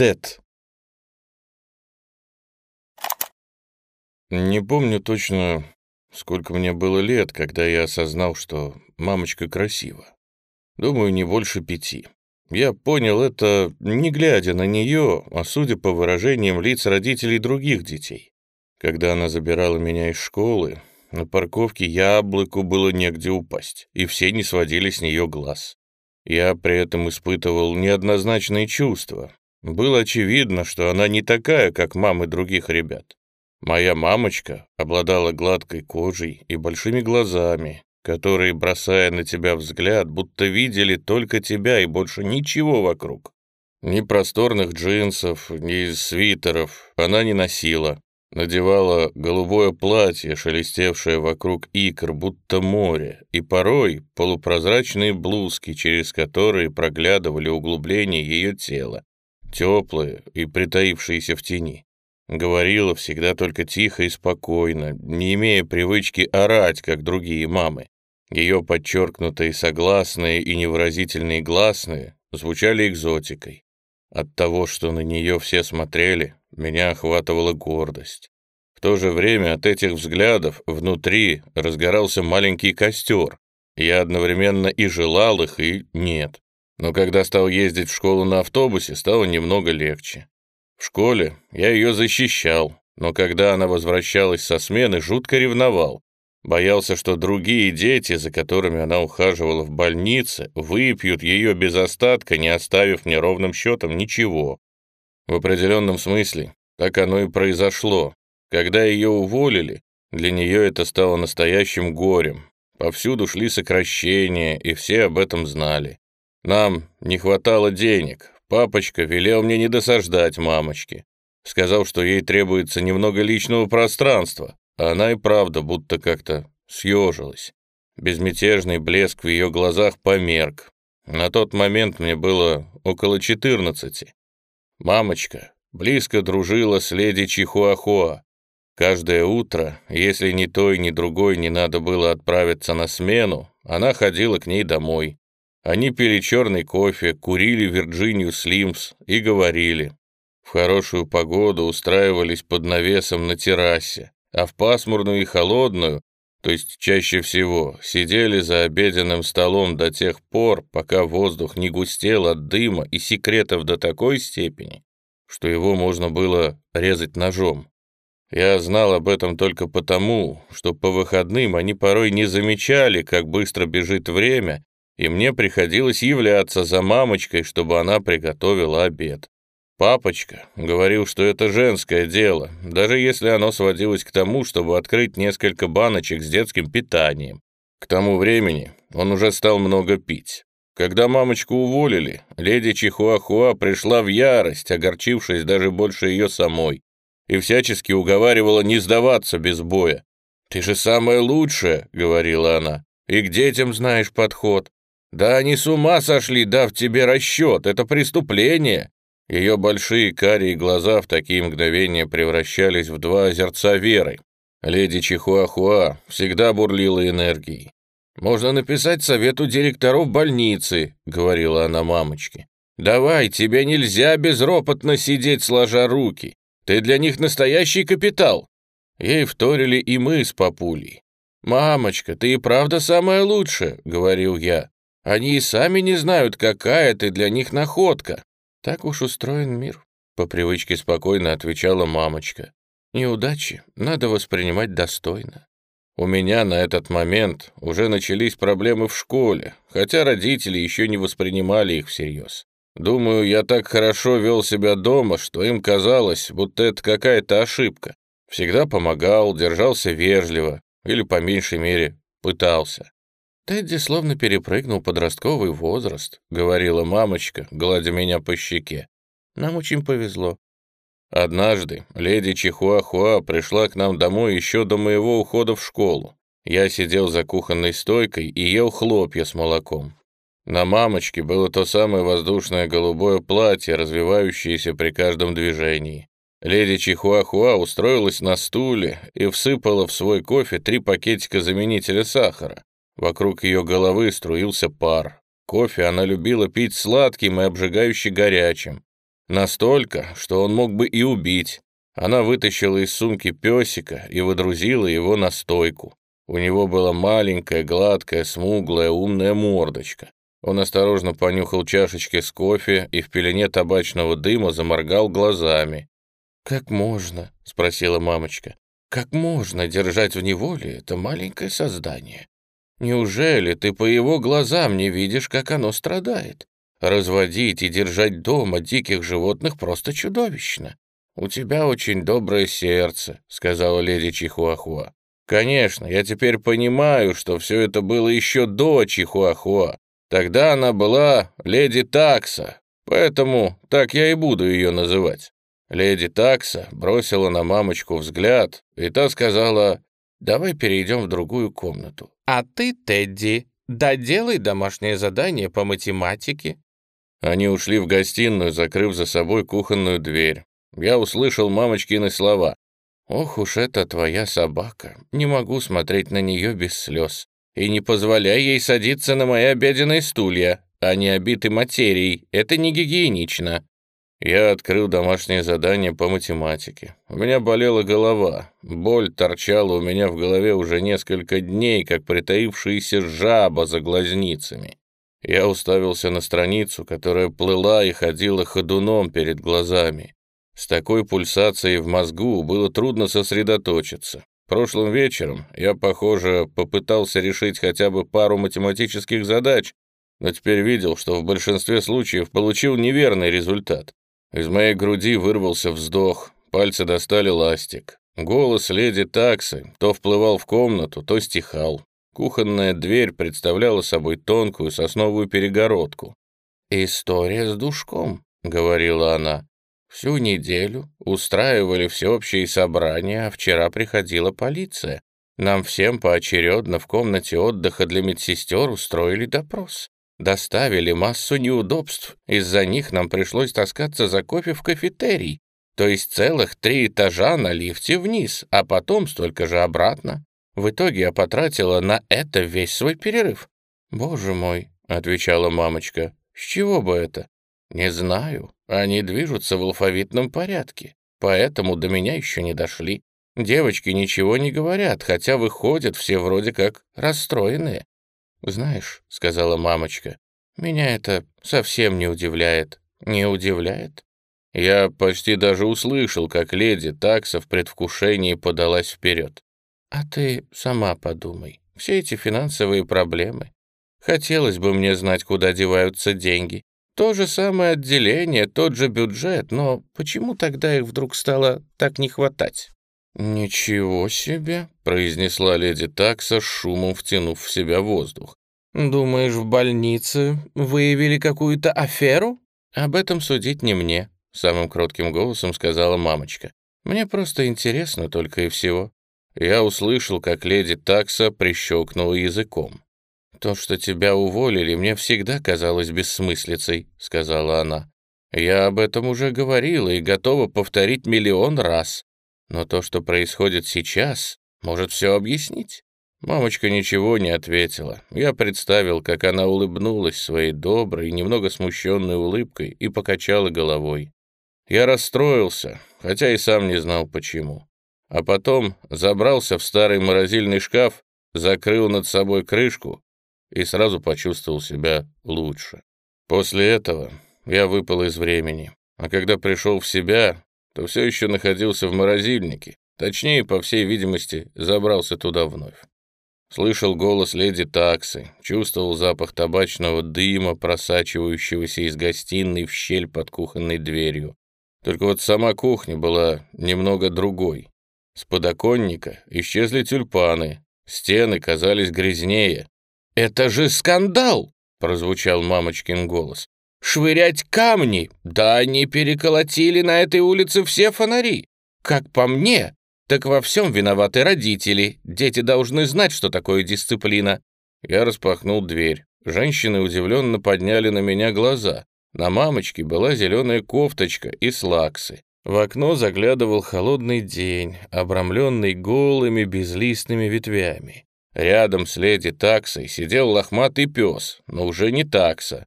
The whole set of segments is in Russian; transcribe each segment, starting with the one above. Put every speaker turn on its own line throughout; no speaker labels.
Тед. Не помню точно, сколько мне было лет, когда я осознал, что мамочка красива. Думаю, не больше пяти. Я понял это, не глядя на нее, а судя по выражениям лиц родителей других детей. Когда она забирала меня из школы, на парковке яблоку было негде упасть, и все не сводили с нее глаз. Я при этом испытывал неоднозначные чувства. Было очевидно, что она не такая, как мамы других ребят. Моя мамочка обладала гладкой кожей и большими глазами, которые, бросая на тебя взгляд, будто видели только тебя и больше ничего вокруг. Ни просторных джинсов, ни свитеров она не носила. Надевала голубое платье, шелестевшее вокруг икр, будто море, и порой полупрозрачные блузки, через которые проглядывали углубления ее тела, теплые и притаившиеся в тени. Говорила всегда только тихо и спокойно, не имея привычки орать, как другие мамы. Ее подчеркнутые согласные и невыразительные гласные звучали экзотикой. От того, что на нее все смотрели, меня охватывала гордость. В то же время от этих взглядов внутри разгорался маленький костер. Я одновременно и желал их, и нет. Но когда стал ездить в школу на автобусе, стало немного легче. В школе я ее защищал, но когда она возвращалась со смены, жутко ревновал. Боялся, что другие дети, за которыми она ухаживала в больнице, выпьют ее без остатка, не оставив мне ровным счетом ничего. В определенном смысле так оно и произошло. Когда ее уволили, для нее это стало настоящим горем. Повсюду шли сокращения, и все об этом знали. Нам не хватало денег, Папочка велел мне не досаждать мамочке. Сказал, что ей требуется немного личного пространства, а она и правда будто как-то съежилась. Безмятежный блеск в ее глазах померк. На тот момент мне было около четырнадцати. Мамочка близко дружила с леди Чихуахуа. Каждое утро, если ни той, ни другой не надо было отправиться на смену, она ходила к ней домой. Они пили черный кофе, курили Вирджинию Слимс и говорили. В хорошую погоду устраивались под навесом на террасе, а в пасмурную и холодную, то есть чаще всего, сидели за обеденным столом до тех пор, пока воздух не густел от дыма и секретов до такой степени, что его можно было резать ножом. Я знал об этом только потому, что по выходным они порой не замечали, как быстро бежит время, и мне приходилось являться за мамочкой, чтобы она приготовила обед. Папочка говорил, что это женское дело, даже если оно сводилось к тому, чтобы открыть несколько баночек с детским питанием. К тому времени он уже стал много пить. Когда мамочку уволили, леди Чихуахуа пришла в ярость, огорчившись даже больше ее самой, и всячески уговаривала не сдаваться без боя. «Ты же самая лучшая», — говорила она, — «и к детям знаешь подход. «Да они с ума сошли, дав тебе расчет, это преступление!» Ее большие карие глаза в такие мгновения превращались в два озерца веры. Леди Чихуахуа всегда бурлила энергией. «Можно написать совету директоров больницы», — говорила она мамочке. «Давай, тебе нельзя безропотно сидеть, сложа руки. Ты для них настоящий капитал». Ей вторили и мы с папулей. «Мамочка, ты и правда самая лучшая», — говорил я. Они и сами не знают, какая ты для них находка. Так уж устроен мир, по привычке спокойно отвечала мамочка. Неудачи надо воспринимать достойно. У меня на этот момент уже начались проблемы в школе, хотя родители еще не воспринимали их всерьез. Думаю, я так хорошо вел себя дома, что им казалось, будто это какая-то ошибка. Всегда помогал, держался вежливо, или, по меньшей мере, пытался. «Тедди словно перепрыгнул подростковый возраст», — говорила мамочка, гладя меня по щеке. «Нам очень повезло». Однажды леди Чихуахуа пришла к нам домой еще до моего ухода в школу. Я сидел за кухонной стойкой и ел хлопья с молоком. На мамочке было то самое воздушное голубое платье, развивающееся при каждом движении. Леди Чихуахуа устроилась на стуле и всыпала в свой кофе три пакетика заменителя сахара. Вокруг ее головы струился пар. Кофе она любила пить сладким и обжигающе горячим. Настолько, что он мог бы и убить. Она вытащила из сумки песика и выдрузила его на стойку. У него была маленькая, гладкая, смуглая, умная мордочка. Он осторожно понюхал чашечки с кофе и в пелене табачного дыма заморгал глазами. «Как можно?» — спросила мамочка. «Как можно держать в неволе это маленькое создание? Неужели ты по его глазам не видишь, как оно страдает? Разводить и держать дома диких животных просто чудовищно. У тебя очень доброе сердце», — сказала леди Чихуахуа. «Конечно, я теперь понимаю, что все это было еще до Чихуахуа, Тогда она была леди Такса, поэтому так я и буду ее называть. Леди Такса бросила на мамочку взгляд, и та сказала, «Давай перейдем в другую комнату». «А ты, Тедди, доделай домашнее задание по математике». Они ушли в гостиную, закрыв за собой кухонную дверь. Я услышал мамочкины слова. «Ох уж это твоя собака, не могу смотреть на нее без слез и не позволяй ей садиться на мои обеденные стулья. Они обиты материей, это не гигиенично». Я открыл домашнее задание по математике. У меня болела голова. Боль торчала у меня в голове уже несколько дней, как притаившаяся жаба за глазницами. Я уставился на страницу, которая плыла и ходила ходуном перед глазами. С такой пульсацией в мозгу было трудно сосредоточиться. Прошлым вечером я, похоже, попытался решить хотя бы пару математических задач, но теперь видел, что в большинстве случаев получил неверный результат. Из моей груди вырвался вздох, пальцы достали ластик. Голос леди таксы то вплывал в комнату, то стихал. Кухонная дверь представляла собой тонкую сосновую перегородку. «История с душком», — говорила она. Всю неделю устраивали всеобщие собрания, а вчера приходила полиция. Нам всем поочередно в комнате отдыха для медсестер устроили допрос. Доставили массу неудобств, из-за них нам пришлось таскаться за кофе в кафетерий, то есть целых три этажа на лифте вниз, а потом столько же обратно. В итоге я потратила на это весь свой перерыв. «Боже мой», — отвечала мамочка, — «с чего бы это?» «Не знаю. Они движутся в алфавитном порядке, поэтому до меня еще не дошли. Девочки ничего не говорят, хотя выходят все вроде как расстроенные». «Знаешь», — сказала мамочка, — «меня это совсем не удивляет». «Не удивляет?» Я почти даже услышал, как леди такса в предвкушении подалась вперед. «А ты сама подумай. Все эти финансовые проблемы. Хотелось бы мне знать, куда деваются деньги. То же самое отделение, тот же бюджет, но почему тогда их вдруг стало так не хватать? «Ничего себе!» — произнесла леди Такса, шумом втянув в себя воздух. «Думаешь, в больнице выявили какую-то аферу?» «Об этом судить не мне», — самым кротким голосом сказала мамочка. «Мне просто интересно только и всего». Я услышал, как леди Такса прищелкнула языком. «То, что тебя уволили, мне всегда казалось бессмыслицей», — сказала она. «Я об этом уже говорила и готова повторить миллион раз. Но то, что происходит сейчас, может все объяснить». Мамочка ничего не ответила. Я представил, как она улыбнулась своей доброй, немного смущенной улыбкой и покачала головой. Я расстроился, хотя и сам не знал почему. А потом забрался в старый морозильный шкаф, закрыл над собой крышку и сразу почувствовал себя лучше. После этого я выпал из времени, а когда пришел в себя, то все еще находился в морозильнике, точнее, по всей видимости, забрался туда вновь. Слышал голос леди Таксы, чувствовал запах табачного дыма, просачивающегося из гостиной в щель под кухонной дверью. Только вот сама кухня была немного другой. С подоконника исчезли тюльпаны, стены казались грязнее, «Это же скандал!» — прозвучал мамочкин голос. «Швырять камни! Да они переколотили на этой улице все фонари! Как по мне, так во всем виноваты родители. Дети должны знать, что такое дисциплина». Я распахнул дверь. Женщины удивленно подняли на меня глаза. На мамочке была зеленая кофточка и слаксы. В окно заглядывал холодный день, обрамленный голыми безлистными ветвями. Рядом с леди таксой сидел лохматый пес, но уже не такса.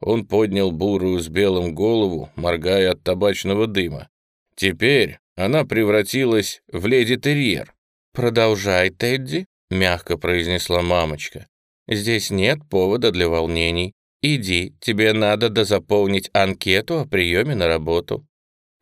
Он поднял бурую с белым голову, моргая от табачного дыма. Теперь она превратилась в леди-терьер.
«Продолжай, Тедди», — мягко произнесла мамочка. «Здесь нет повода для волнений. Иди, тебе надо дозаполнить анкету о приеме на работу».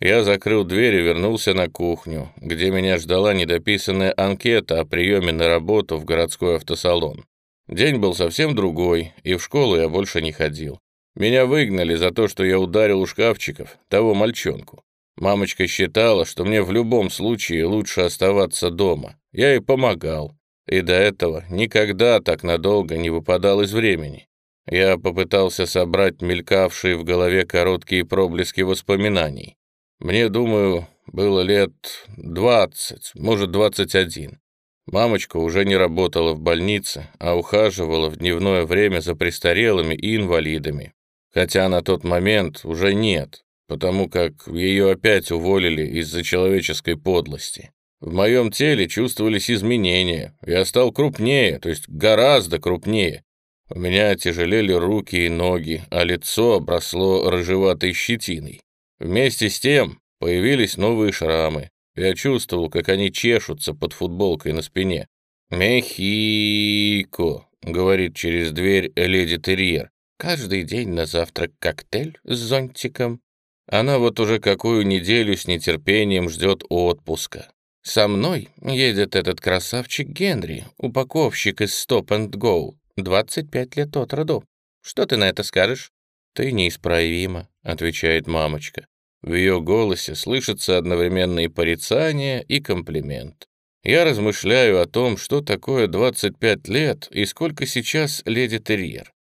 Я закрыл дверь и вернулся на кухню, где меня ждала недописанная анкета о приеме на работу в городской автосалон. День был совсем другой, и в школу я больше не ходил. Меня выгнали за то, что я ударил у шкафчиков того мальчонку. Мамочка считала, что мне в любом случае лучше оставаться дома. Я ей помогал. И до этого никогда так надолго не выпадал из времени. Я попытался собрать мелькавшие в голове короткие проблески воспоминаний. Мне, думаю, было лет двадцать, может, двадцать один. Мамочка уже не работала в больнице, а ухаживала в дневное время за престарелыми и инвалидами. Хотя на тот момент уже нет, потому как ее опять уволили из-за человеческой подлости. В моем теле чувствовались изменения. Я стал крупнее, то есть гораздо крупнее. У меня тяжелели руки и ноги, а лицо обросло рыжеватой щетиной. Вместе с тем появились новые шрамы. Я чувствовал, как они чешутся под футболкой на спине. «Мехико», — говорит через дверь леди Терьер. «Каждый день на завтрак коктейль с зонтиком». Она вот уже какую неделю с нетерпением ждет отпуска. Со мной едет этот красавчик Генри, упаковщик из Stop and Go, 25 лет от роду. Что ты на это скажешь? Ты неисправима, отвечает мамочка. В ее голосе слышится одновременно и порицание, и комплимент. Я размышляю о том, что такое 25 лет и сколько сейчас леди Терьер.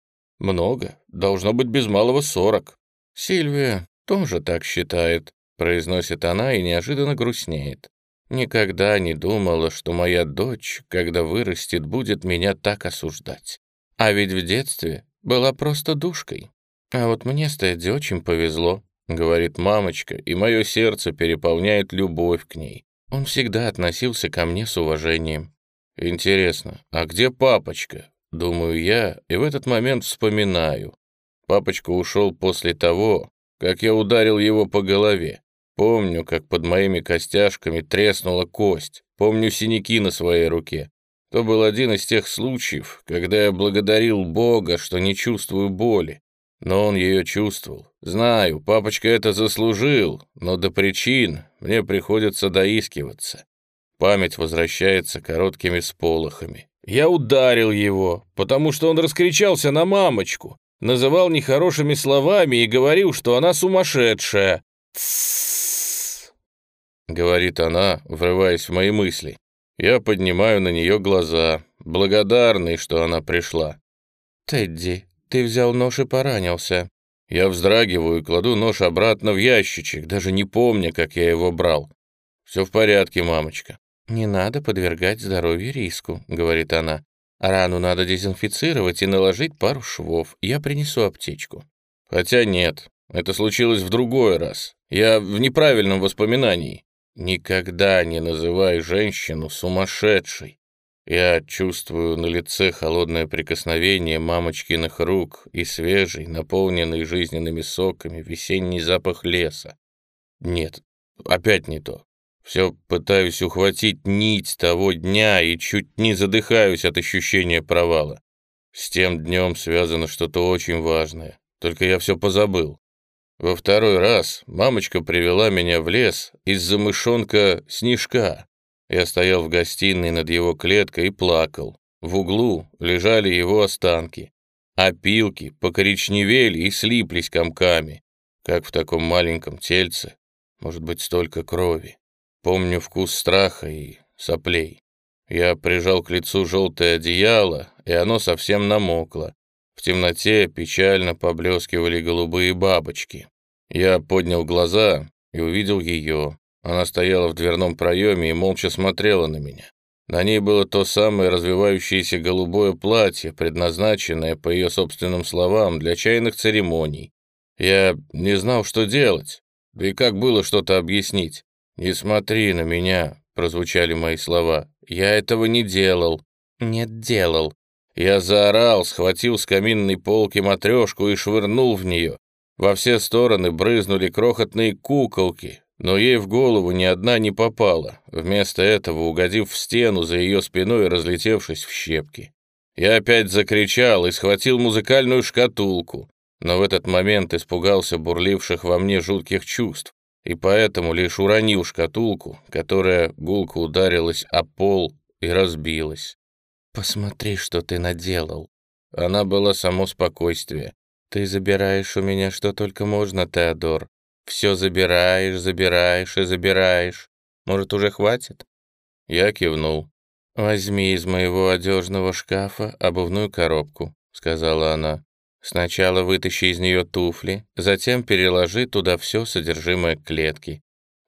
Много, должно быть без малого 40. Сильвия тоже так считает, произносит она и неожиданно грустнеет. Никогда не думала, что моя дочь, когда вырастет, будет меня так осуждать. А ведь в детстве была просто душкой. А вот мне с Тедди очень повезло, говорит мамочка, и мое сердце переполняет любовь к ней. Он всегда относился ко мне с уважением. Интересно, а где папочка? Думаю я, и в этот момент вспоминаю. Папочка ушел после того, как я ударил его по голове. Помню, как под моими костяшками треснула кость. Помню синяки на своей руке. То был один из тех случаев, когда я благодарил Бога, что не чувствую боли. Но он ее чувствовал. Знаю, папочка это заслужил, но до причин мне приходится доискиваться. Память возвращается короткими сполохами. Я ударил его, потому что он раскричался на мамочку, называл нехорошими словами и говорил, что она сумасшедшая. Тссс говорит она, врываясь в мои мысли. Я поднимаю на нее глаза, благодарный, что она пришла. «Тедди, ты взял нож и поранился». Я вздрагиваю и кладу нож обратно в ящичек, даже не помня, как я его брал. «Все в порядке, мамочка». «Не надо подвергать здоровью риску», — говорит она. «Рану надо дезинфицировать и наложить пару швов. Я принесу аптечку». «Хотя нет, это случилось в другой раз. Я в неправильном воспоминании. Никогда не называй женщину сумасшедшей. Я чувствую на лице холодное прикосновение мамочкиных рук и свежий, наполненный жизненными соками, весенний запах леса. Нет, опять не то. Все пытаюсь ухватить нить того дня и чуть не задыхаюсь от ощущения провала. С тем днем связано что-то очень важное, только я все позабыл. Во второй раз мамочка привела меня в лес из-за мышонка Снежка. Я стоял в гостиной над его клеткой и плакал. В углу лежали его останки. Опилки покоричневели и слиплись комками. Как в таком маленьком тельце может быть столько крови. Помню вкус страха и соплей. Я прижал к лицу желтое одеяло, и оно совсем намокло. В темноте печально поблескивали голубые бабочки. Я поднял глаза и увидел ее. Она стояла в дверном проеме и молча смотрела на меня. На ней было то самое развивающееся голубое платье, предназначенное, по ее собственным словам, для чайных церемоний. Я не знал, что делать, да и как было что-то объяснить. «Не смотри на меня», — прозвучали мои слова. «Я этого не делал». «Нет, делал. Я заорал, схватил с каминной полки матрешку и швырнул в нее. Во все стороны брызнули крохотные куколки, но ей в голову ни одна не попала, вместо этого угодив в стену за ее спиной и разлетевшись в щепки. Я опять закричал и схватил музыкальную шкатулку, но в этот момент испугался бурливших во мне жутких чувств, и поэтому лишь уронил шкатулку, которая гулко ударилась о пол и разбилась. «Посмотри, что ты наделал!» Она была само спокойствие. «Ты забираешь у меня что только можно, Теодор. Все забираешь, забираешь и забираешь. Может, уже хватит?» Я кивнул. «Возьми из моего одежного шкафа обувную коробку», — сказала она. «Сначала вытащи из нее туфли, затем переложи туда все содержимое клетки».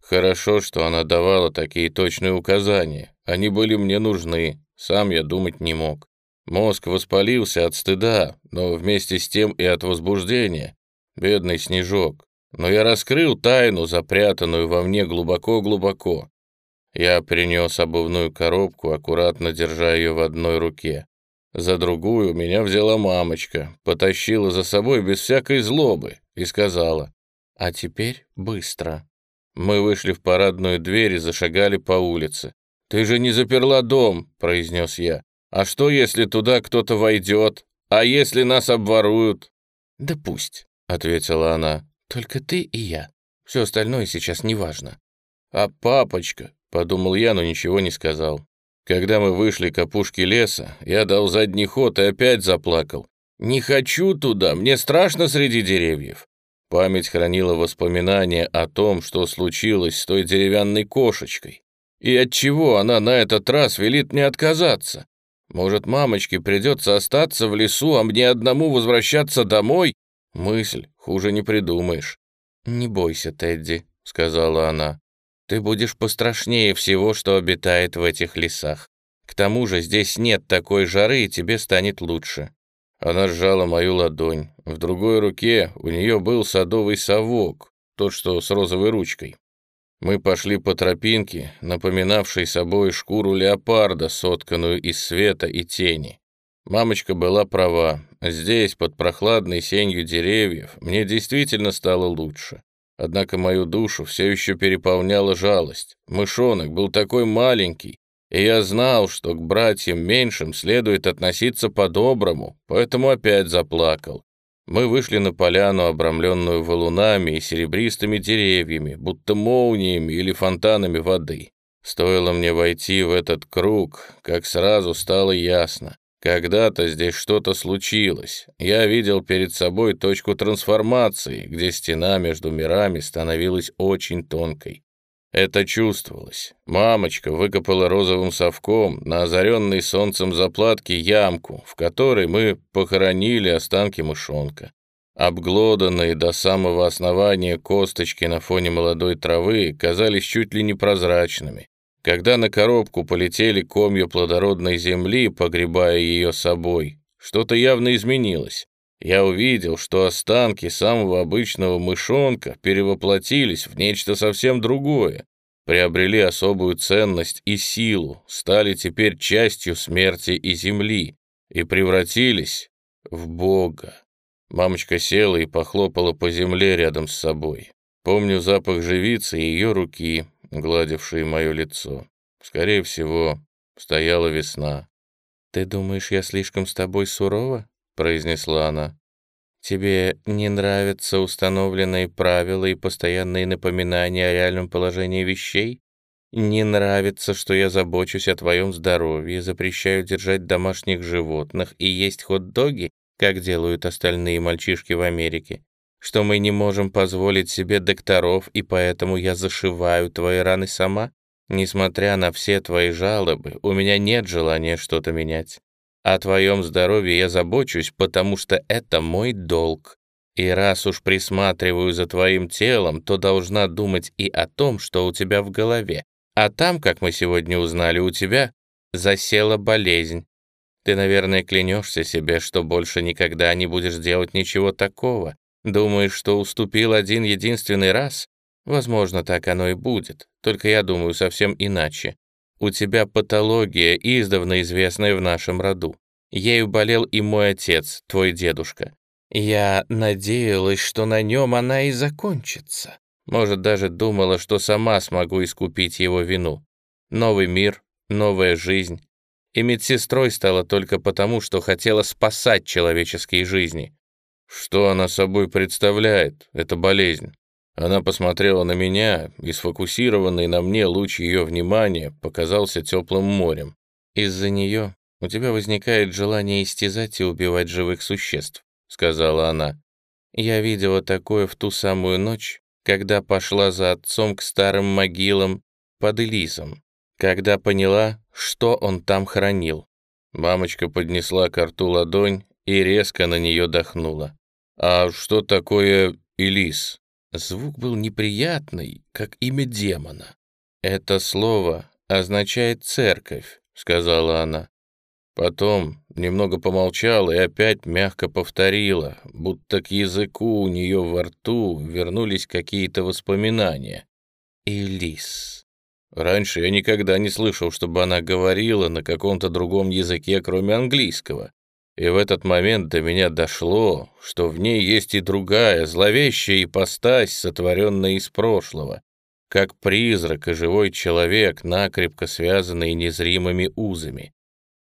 Хорошо, что она давала такие точные указания. Они были мне нужны, сам я думать не мог. Мозг воспалился от стыда, но вместе с тем и от возбуждения. Бедный снежок. Но я раскрыл тайну, запрятанную во мне глубоко-глубоко. Я принес обувную коробку, аккуратно держа ее в одной руке. За другую меня взяла мамочка, потащила за собой без всякой злобы и сказала, «А теперь быстро». Мы вышли в парадную дверь и зашагали по улице. «Ты же не заперла дом», — произнес я. «А что, если туда кто-то войдет? А если нас обворуют?» «Да пусть», — ответила она. «Только ты и я. Все остальное сейчас не важно». «А папочка?» Подумал я, но ничего не сказал. Когда мы вышли к опушке леса, я дал задний ход и опять заплакал. «Не хочу туда, мне страшно среди деревьев». Память хранила воспоминания о том, что случилось с той деревянной кошечкой. И от чего она на этот раз велит мне отказаться? Может, мамочке придется остаться в лесу, а мне одному возвращаться домой? Мысль, хуже не придумаешь. «Не бойся, Тедди», — сказала она. Ты будешь пострашнее всего, что обитает в этих лесах. К тому же здесь нет такой жары, и тебе станет лучше». Она сжала мою ладонь. В другой руке у нее был садовый совок, тот, что с розовой ручкой. Мы пошли по тропинке, напоминавшей собой шкуру леопарда, сотканную из света и тени. Мамочка была права. Здесь, под прохладной сенью деревьев, мне действительно стало лучше. Однако мою душу все еще переполняла жалость. Мышонок был такой маленький, и я знал, что к братьям меньшим следует относиться по-доброму, поэтому опять заплакал. Мы вышли на поляну, обрамленную валунами и серебристыми деревьями, будто молниями или фонтанами воды. Стоило мне войти в этот круг, как сразу стало ясно. Когда-то здесь что-то случилось. Я видел перед собой точку трансформации, где стена между мирами становилась очень тонкой. Это чувствовалось. Мамочка выкопала розовым совком на озаренной солнцем заплатке ямку, в которой мы похоронили останки мышонка. Обглоданные до самого основания косточки на фоне молодой травы казались чуть ли не прозрачными. Когда на коробку полетели комья плодородной земли, погребая ее собой, что-то явно изменилось. Я увидел, что останки самого обычного мышонка перевоплотились в нечто совсем другое, приобрели особую ценность и силу, стали теперь частью смерти и земли и превратились в Бога. Мамочка села и похлопала по земле рядом с собой. Помню запах живицы и ее руки, гладившие мое лицо. Скорее всего, стояла весна. «Ты думаешь, я слишком с тобой сурова?» — произнесла она. «Тебе не нравятся установленные правила и постоянные напоминания о реальном положении вещей? Не нравится, что я забочусь о твоем здоровье, запрещаю держать домашних животных и есть хот-доги, как делают остальные мальчишки в Америке? Что мы не можем позволить себе докторов, и поэтому я зашиваю твои раны сама? Несмотря на все твои жалобы, у меня нет желания что-то менять. О твоем здоровье я забочусь, потому что это мой долг. И раз уж присматриваю за твоим телом, то должна думать и о том, что у тебя в голове. А там, как мы сегодня узнали, у тебя засела болезнь. Ты, наверное, клянешься себе, что больше никогда не будешь делать ничего такого, Думаешь, что уступил один единственный раз? Возможно, так оно и будет, только я думаю совсем иначе. У тебя патология, издавна известная в нашем роду.
Ею болел и мой отец, твой дедушка. Я надеялась, что на нем она и закончится. Может, даже думала, что сама смогу искупить его вину. Новый мир, новая жизнь. И медсестрой стала только потому, что хотела спасать человеческие жизни. Что она собой представляет, эта болезнь? Она посмотрела на меня, и сфокусированный на мне луч ее внимания показался теплым морем. Из-за нее у тебя возникает желание истязать и убивать живых существ», — сказала она. «Я видела такое в ту самую ночь, когда пошла за отцом к старым могилам под Элизом, когда поняла, что он там хранил». Мамочка поднесла к рту ладонь и резко на нее дохнула. «А что такое Элис?» Звук был неприятный, как имя демона. «Это слово означает «церковь», — сказала она. Потом немного помолчала и опять мягко повторила, будто к языку у нее во рту вернулись какие-то воспоминания. «Элис». Раньше я никогда не слышал, чтобы она говорила на каком-то другом языке, кроме английского. И в этот момент до меня дошло, что в ней есть и другая, зловещая ипостась, сотворенная из прошлого, как призрак и живой человек, накрепко связанный незримыми узами.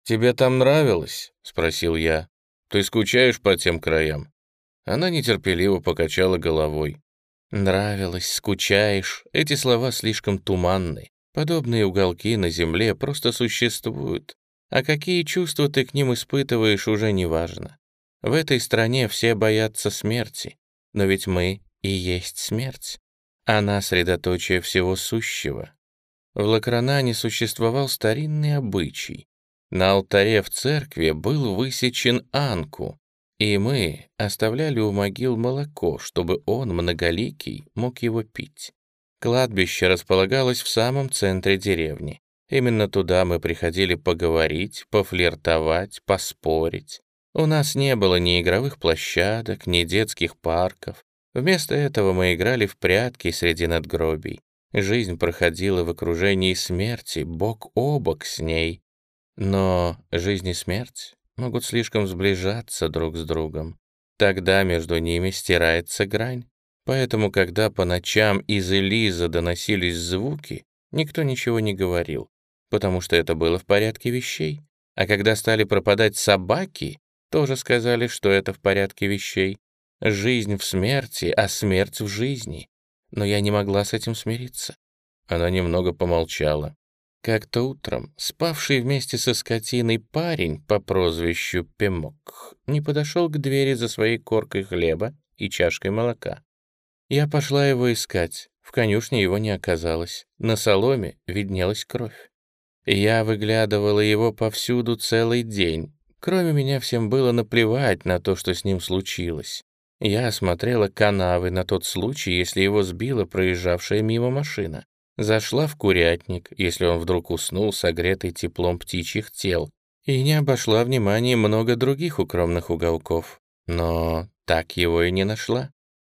«Тебе там нравилось?» — спросил я. «Ты скучаешь по тем краям?» Она нетерпеливо покачала головой. «Нравилось, скучаешь. Эти слова слишком туманны. Подобные уголки на земле просто существуют. А какие чувства ты к ним испытываешь, уже не важно. В этой стране все боятся смерти, но ведь мы и есть смерть. Она средоточие всего сущего. В Лакранане существовал старинный обычай. На алтаре в церкви был высечен Анку, и мы оставляли у могил молоко, чтобы он, многоликий, мог его пить. Кладбище располагалось в самом центре деревни. Именно туда мы приходили поговорить, пофлиртовать, поспорить. У нас не было ни игровых площадок, ни детских парков. Вместо этого мы играли в прятки среди надгробий. Жизнь проходила в окружении смерти, бок о бок с ней, но жизнь и смерть могут слишком сближаться друг с другом. Тогда между ними стирается грань. Поэтому, когда по ночам из Элиза доносились звуки, никто ничего не говорил, потому что это было в порядке вещей. А когда стали пропадать собаки, тоже сказали, что это в порядке вещей. Жизнь в смерти, а смерть в жизни. Но я не могла с этим смириться. Она немного помолчала. Как-то утром спавший вместе со скотиной парень по прозвищу Пемок не подошел к двери за своей коркой хлеба и чашкой молока. Я пошла его искать. В конюшне его не оказалось. На соломе виднелась кровь. Я выглядывала его повсюду целый день. Кроме меня всем было наплевать на то, что с ним случилось. Я осмотрела канавы на тот случай, если его сбила проезжавшая мимо машина. Зашла в курятник, если он вдруг уснул, согретый теплом птичьих тел, и не обошла вниманием много других укромных уголков. Но так его и не нашла.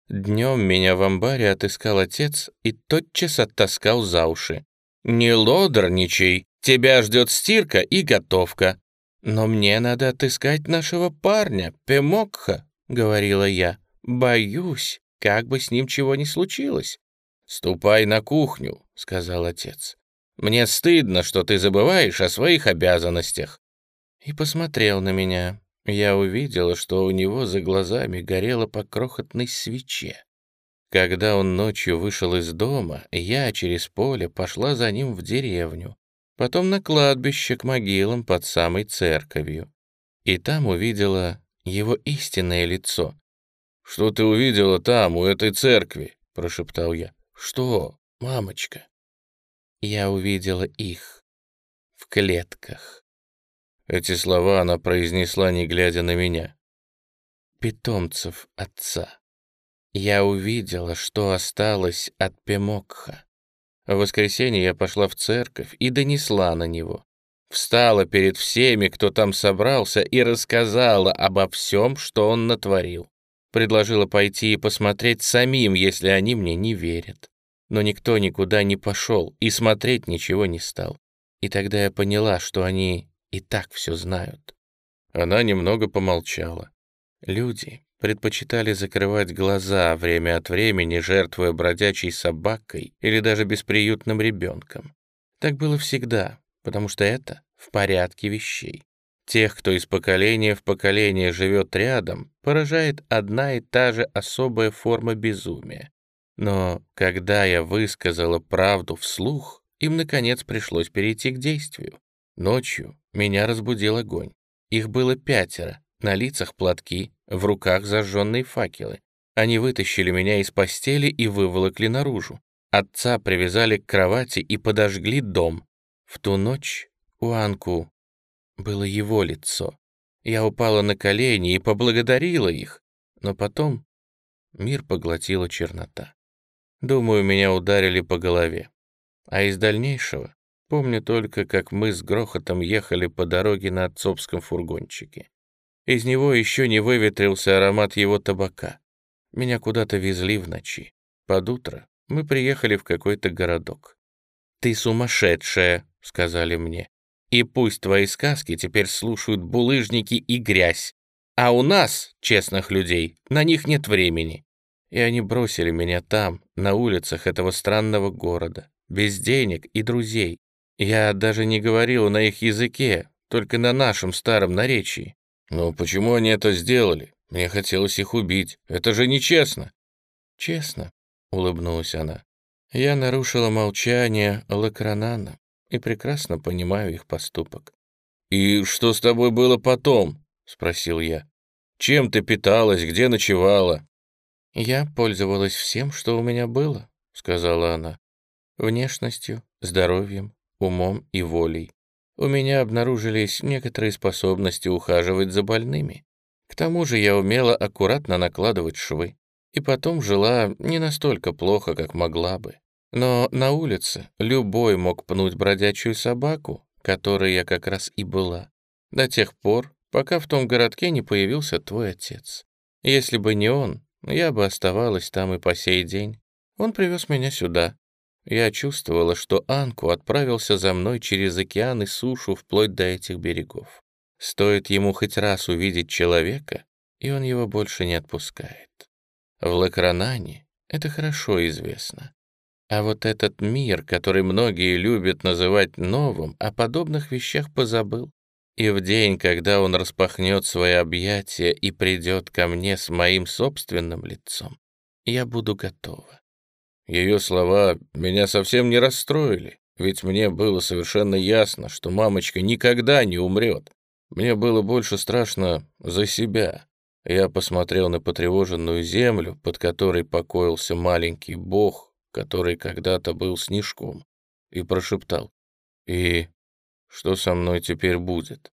Днем меня в амбаре отыскал отец и тотчас оттаскал за уши. «Не лодорничай, тебя ждет стирка и готовка». «Но мне надо отыскать нашего парня, Пемокха», — говорила я. «Боюсь, как бы с ним чего ни случилось». «Ступай на кухню», — сказал отец. «Мне стыдно, что ты забываешь о своих обязанностях». И посмотрел на меня. Я увидела, что у него за глазами горело по крохотной свече. Когда он ночью вышел из дома, я через поле пошла за ним в деревню, потом на кладбище к могилам под самой церковью. И там увидела его истинное лицо. «Что ты увидела там, у этой церкви?» — прошептал я. «Что, мамочка?» Я увидела их в клетках. Эти слова она произнесла, не глядя на меня. Питомцев отца. Я увидела, что осталось от Пемокха. В воскресенье я пошла в церковь и донесла на него. Встала перед всеми, кто там собрался, и рассказала обо всем, что он натворил. Предложила пойти и посмотреть самим, если они мне не верят. Но никто никуда не пошел и смотреть ничего не стал. И тогда я поняла, что они и так все знают.
Она немного помолчала.
Люди предпочитали закрывать глаза время от времени, жертвуя бродячей собакой или даже бесприютным ребенком. Так было всегда, потому что это в порядке вещей. Тех, кто из поколения в поколение живет рядом, поражает одна и та же особая форма безумия. Но когда я высказала правду вслух, им, наконец, пришлось перейти к действию. Ночью меня разбудил огонь. Их было пятеро, на лицах платки, в руках зажженные факелы. Они вытащили меня из постели и выволокли наружу. Отца привязали к кровати и подожгли дом. В ту ночь у Анку было его лицо. Я упала на колени и поблагодарила их, но потом мир поглотила чернота. Думаю, меня ударили по голове. А из дальнейшего помню только, как мы с грохотом ехали по дороге на отцовском фургончике. Из него еще не выветрился аромат его табака. Меня куда-то везли в ночи. Под утро мы приехали в какой-то городок. «Ты сумасшедшая», — сказали мне. «И пусть твои сказки теперь слушают булыжники и грязь, а у нас, честных людей, на них нет времени и они бросили меня там, на улицах этого странного города, без денег и друзей. Я даже не говорил на их языке, только на нашем старом наречии.
Но почему они это сделали? Мне хотелось их убить. Это же нечестно.
Честно, улыбнулась она. Я нарушила молчание Лакранана и прекрасно понимаю их поступок.
«И что с тобой было потом?» — спросил я. «Чем ты питалась, где ночевала?»
«Я пользовалась всем, что у меня было», — сказала она. «Внешностью, здоровьем, умом и волей. У меня обнаружились некоторые способности ухаживать за больными. К тому же я умела аккуратно накладывать швы. И потом жила не настолько плохо, как могла бы. Но на улице любой мог пнуть бродячую собаку, которой я как раз и была, до тех пор, пока в том городке не появился твой отец. Если бы не он, я бы оставалась там и по сей день. Он привез меня сюда. Я чувствовала, что Анку отправился за мной через океан и сушу вплоть до этих берегов. Стоит ему хоть раз увидеть человека, и он его больше не отпускает. В Лакранане это хорошо известно. А вот этот мир, который многие любят называть новым, о подобных вещах позабыл. И в день, когда он распахнет свои объятия и придет ко мне с моим собственным лицом, я буду готова.
Ее слова меня совсем не расстроили, ведь мне было совершенно ясно, что мамочка никогда не умрет. Мне было больше страшно за себя. Я посмотрел на потревоженную землю, под которой покоился маленький бог, который когда-то был снежком, и прошептал. «И что со мной теперь будет?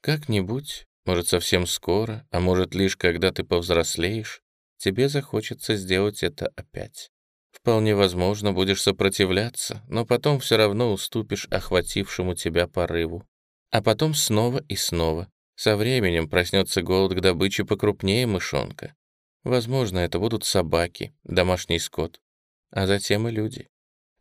Как-нибудь, может, совсем скоро, а может, лишь когда ты повзрослеешь, тебе захочется сделать это опять. Вполне возможно, будешь сопротивляться, но потом все равно уступишь охватившему тебя порыву. А потом снова и снова. Со временем проснется голод к добыче покрупнее мышонка. Возможно, это будут собаки, домашний скот, а затем и люди.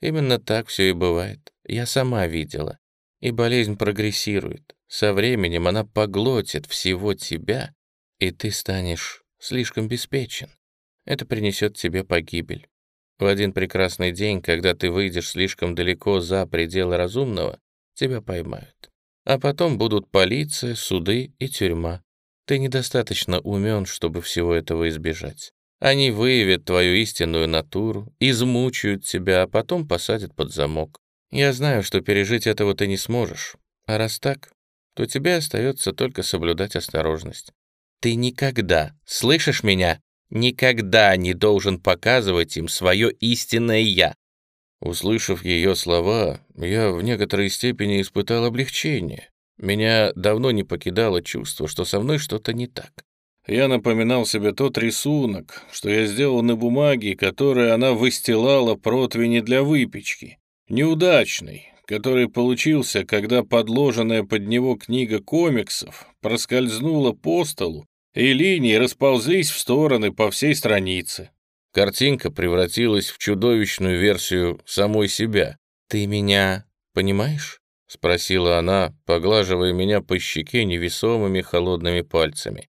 Именно так все и бывает. Я сама видела. И болезнь прогрессирует. Со временем она поглотит всего тебя, и ты станешь слишком беспечен. Это принесет тебе погибель. В один прекрасный день, когда ты выйдешь слишком далеко за пределы разумного, тебя поймают. А потом будут полиция, суды и тюрьма. Ты недостаточно умен, чтобы всего этого избежать. Они выявят твою истинную натуру, измучают тебя, а потом посадят под замок. Я знаю, что пережить этого ты не сможешь. А раз так, то тебе остается только соблюдать осторожность. Ты никогда, слышишь меня, никогда не должен показывать им свое истинное «я».
Услышав ее слова, я в некоторой степени испытал облегчение. Меня давно не покидало чувство, что со мной что-то не так. Я напоминал себе тот рисунок, что я сделал на бумаге, который она выстилала противни для выпечки. Неудачный, который получился, когда подложенная под него книга комиксов проскользнула по столу, и линии расползлись в стороны по всей странице. Картинка превратилась в чудовищную версию самой себя.
«Ты меня понимаешь?»
— спросила она, поглаживая меня по щеке невесомыми холодными пальцами.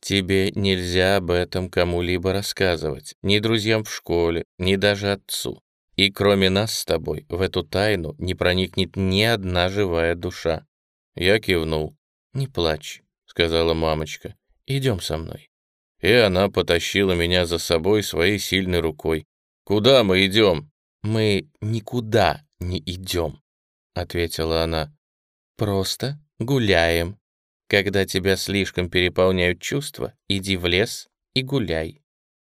«Тебе нельзя об этом кому-либо рассказывать, ни друзьям в школе, ни даже отцу. И кроме нас с тобой в эту тайну не проникнет ни одна живая душа».
Я кивнул.
«Не плачь», — сказала мамочка. «Идем со мной».
И она потащила меня за собой своей сильной рукой. «Куда мы идем?»
«Мы никуда не идем», — ответила она. «Просто гуляем. Когда тебя слишком переполняют чувства, иди в лес и гуляй».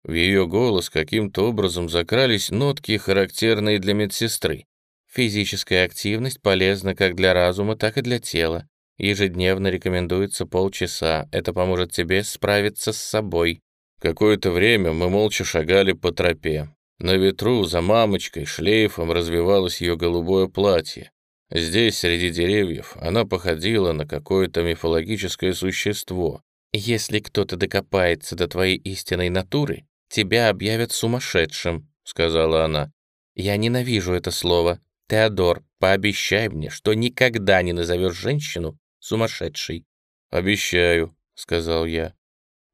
В ее голос каким-то образом закрались нотки, характерные для медсестры.
Физическая активность полезна как для разума, так и для тела. Ежедневно рекомендуется полчаса. Это поможет тебе справиться с собой.
Какое-то время мы молча шагали по тропе. На ветру за мамочкой шлейфом развивалось ее голубое платье. Здесь, среди деревьев, она походила на какое-то мифологическое существо.
«Если кто-то докопается до твоей истинной натуры, тебя объявят сумасшедшим», — сказала она. «Я ненавижу это слово. Теодор, пообещай мне, что никогда не назовешь женщину сумасшедший».
«Обещаю», — сказал я.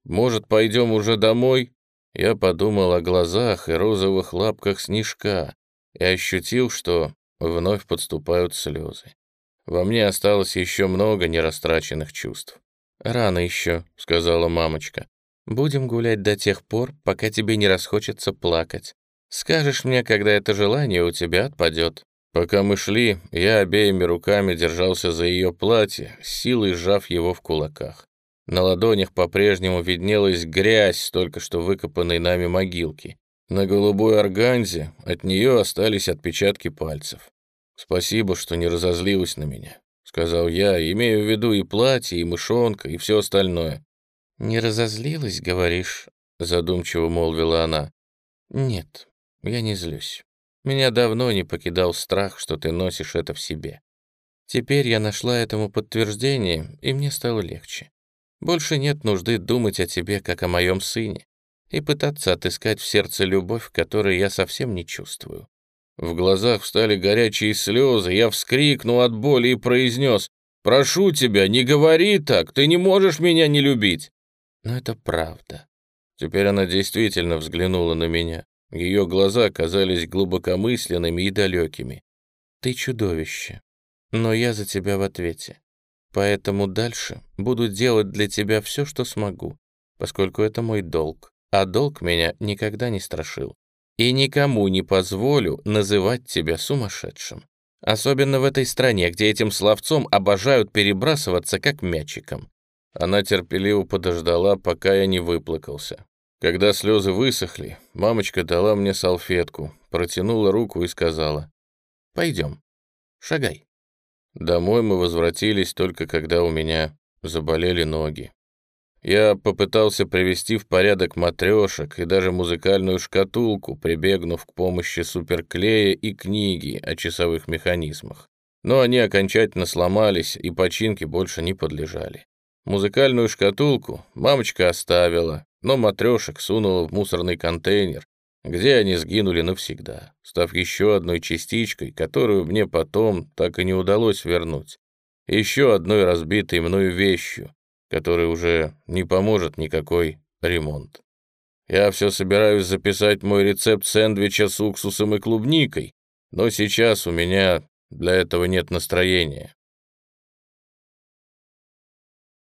«Может, пойдем уже домой?» Я подумал о глазах и розовых лапках снежка и ощутил, что вновь подступают слезы. Во мне осталось еще много нерастраченных чувств.
«Рано еще», — сказала мамочка. «Будем гулять до тех пор, пока тебе не расхочется плакать. Скажешь мне, когда это желание у тебя отпадет».
Пока мы шли, я обеими руками держался за ее платье, силой сжав его в кулаках. На ладонях по-прежнему виднелась грязь только что выкопанной нами могилки. На голубой органзе от нее остались отпечатки пальцев. «Спасибо, что не разозлилась на меня», — сказал я, имею в виду и платье, и мышонка, и все остальное.
«Не разозлилась, говоришь?» — задумчиво молвила она. «Нет, я не злюсь. Меня давно не покидал страх, что ты носишь это в себе. Теперь я нашла этому подтверждение, и мне стало легче. Больше нет нужды думать о тебе, как о моем сыне, и пытаться отыскать в сердце любовь, которой я совсем не чувствую.
В глазах встали горячие слезы, я вскрикнул от боли и произнес «Прошу тебя, не говори так, ты не можешь меня не любить».
Но это правда.
Теперь она действительно взглянула на меня. Ее глаза казались глубокомысленными и далекими.
«Ты чудовище, но я за тебя в ответе. Поэтому дальше буду делать для тебя все, что смогу, поскольку это мой долг, а долг меня никогда не страшил. И никому не позволю называть тебя сумасшедшим. Особенно в этой стране, где этим словцом обожают перебрасываться как мячиком».
Она терпеливо подождала, пока я не выплакался. Когда слезы высохли, мамочка дала мне салфетку, протянула руку и сказала,
«Пойдем, шагай».
Домой мы возвратились только когда у меня заболели ноги. Я попытался привести в порядок матрешек и даже музыкальную шкатулку, прибегнув к помощи суперклея и книги о часовых механизмах. Но они окончательно сломались и починке больше не подлежали. Музыкальную шкатулку мамочка оставила, но матрешек сунула в мусорный контейнер, где они сгинули навсегда, став еще одной частичкой, которую мне потом так и не удалось вернуть. Еще одной разбитой мною вещью, которой уже не поможет никакой ремонт. Я все собираюсь записать мой рецепт сэндвича с уксусом и клубникой, но сейчас у меня для этого нет настроения.